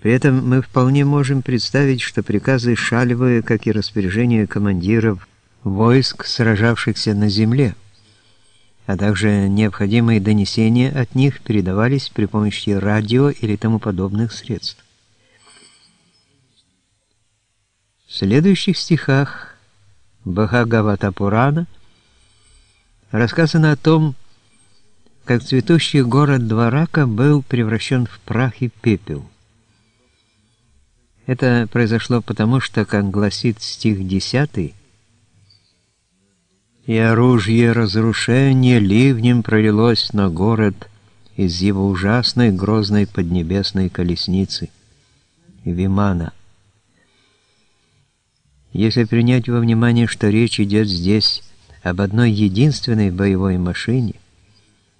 При этом мы вполне можем представить, что приказы Шалевы, как и распоряжения командиров войск, сражавшихся на земле, а также необходимые донесения от них передавались при помощи радио или тому подобных средств. В следующих стихах Бхагавата Пурана рассказано о том, как цветущий город Дварака был превращен в прах и пепел. Это произошло потому, что, как гласит стих 10, «И оружие разрушения ливнем пролилось на город из его ужасной грозной поднебесной колесницы, Вимана». Если принять во внимание, что речь идет здесь об одной единственной боевой машине,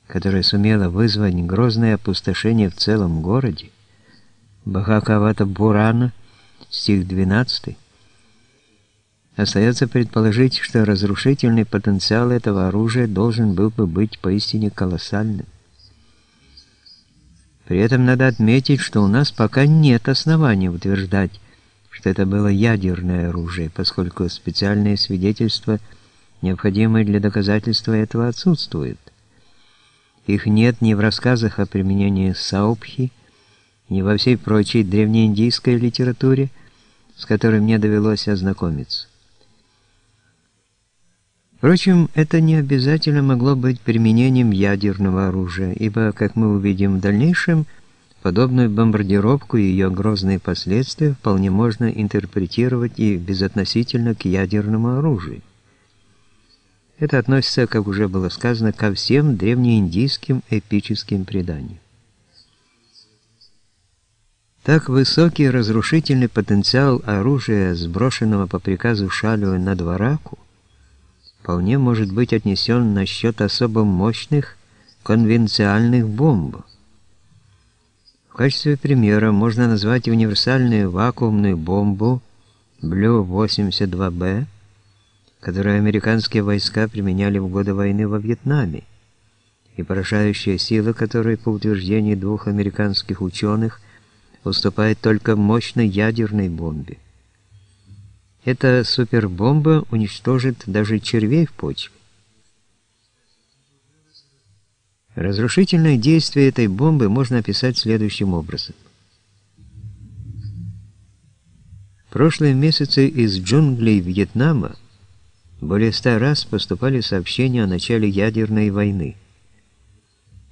которая сумела вызвать грозное опустошение в целом городе, Бхакавата Бурана, стих 12, остается предположить, что разрушительный потенциал этого оружия должен был бы быть поистине колоссальным. При этом надо отметить, что у нас пока нет оснований утверждать, что это было ядерное оружие, поскольку специальные свидетельства, необходимые для доказательства этого, отсутствуют. Их нет ни в рассказах о применении саупхи, ни во всей прочей древнеиндийской литературе, с которой мне довелось ознакомиться. Впрочем, это не обязательно могло быть применением ядерного оружия, ибо, как мы увидим в дальнейшем, Подобную бомбардировку и ее грозные последствия вполне можно интерпретировать и безотносительно к ядерному оружию. Это относится, как уже было сказано, ко всем древнеиндийским эпическим преданиям. Так высокий разрушительный потенциал оружия, сброшенного по приказу Шалю на Двараку, вполне может быть отнесен на счет особо мощных конвенциальных бомб, в качестве примера можно назвать универсальную вакуумную бомбу Блю-82Б, которую американские войска применяли в годы войны во Вьетнаме, и поражающая сила которой, по утверждению двух американских ученых, уступает только мощной ядерной бомбе. Эта супербомба уничтожит даже червей в почве. Разрушительное действие этой бомбы можно описать следующим образом. В прошлые месяцы из джунглей Вьетнама более ста раз поступали сообщения о начале ядерной войны.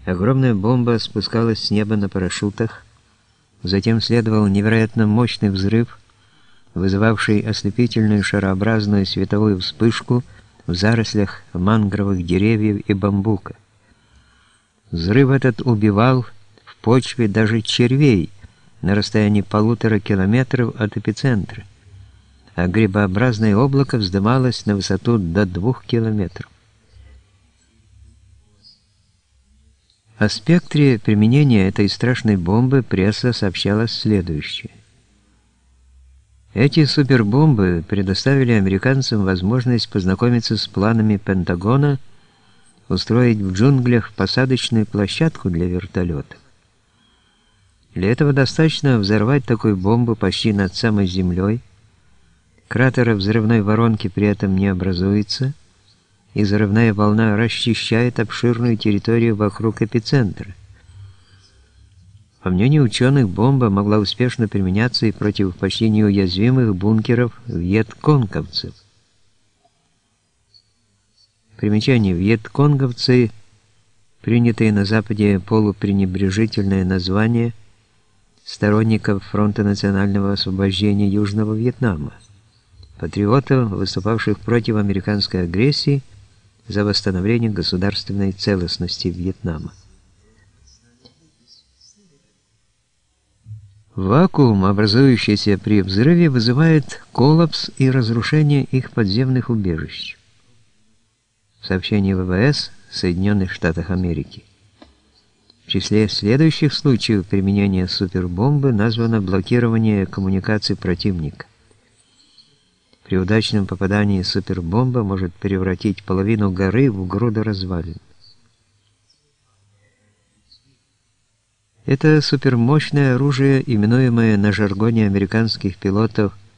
Огромная бомба спускалась с неба на парашютах, затем следовал невероятно мощный взрыв, вызывавший ослепительную шарообразную световую вспышку в зарослях мангровых деревьев и бамбука. Взрыв этот убивал в почве даже червей на расстоянии полутора километров от эпицентра, а грибообразное облако вздымалось на высоту до двух километров. О спектре применения этой страшной бомбы пресса сообщала следующее. Эти супербомбы предоставили американцам возможность познакомиться с планами Пентагона устроить в джунглях посадочную площадку для вертолетов. Для этого достаточно взорвать такую бомбу почти над самой землей, кратера взрывной воронки при этом не образуется, и взрывная волна расчищает обширную территорию вокруг эпицентра. По мнению ученых, бомба могла успешно применяться и против почти неуязвимых бункеров вьетконговцев. Примечание. Вьетконговцы, принятые на Западе полупренебрежительное название сторонников Фронта национального освобождения Южного Вьетнама, патриотов, выступавших против американской агрессии за восстановление государственной целостности Вьетнама. Вакуум, образующийся при взрыве, вызывает коллапс и разрушение их подземных убежищ. Сообщение ВВС Соединенных Штатах Америки. В числе следующих случаев применения супербомбы названо блокирование коммуникаций противника. При удачном попадании супербомба может превратить половину горы в груду развалин. Это супермощное оружие, именуемое на жаргоне американских пилотов